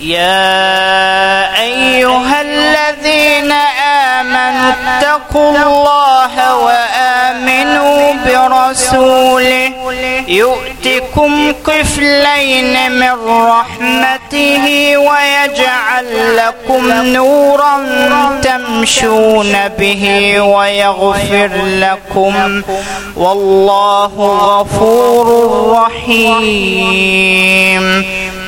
يا أيها الذين آمنوا اتقوا الله وآمنوا برسوله. يؤتكم كفلين من رحمته ويجعل لكم نورا تمشون به ويغفر لكم. والله غفور رحيم.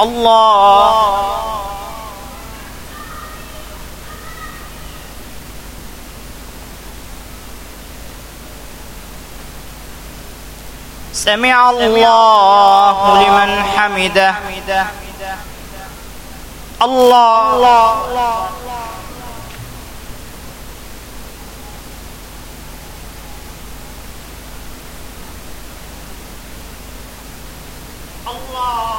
الله. سمع الله لمن حمده. الله. الله.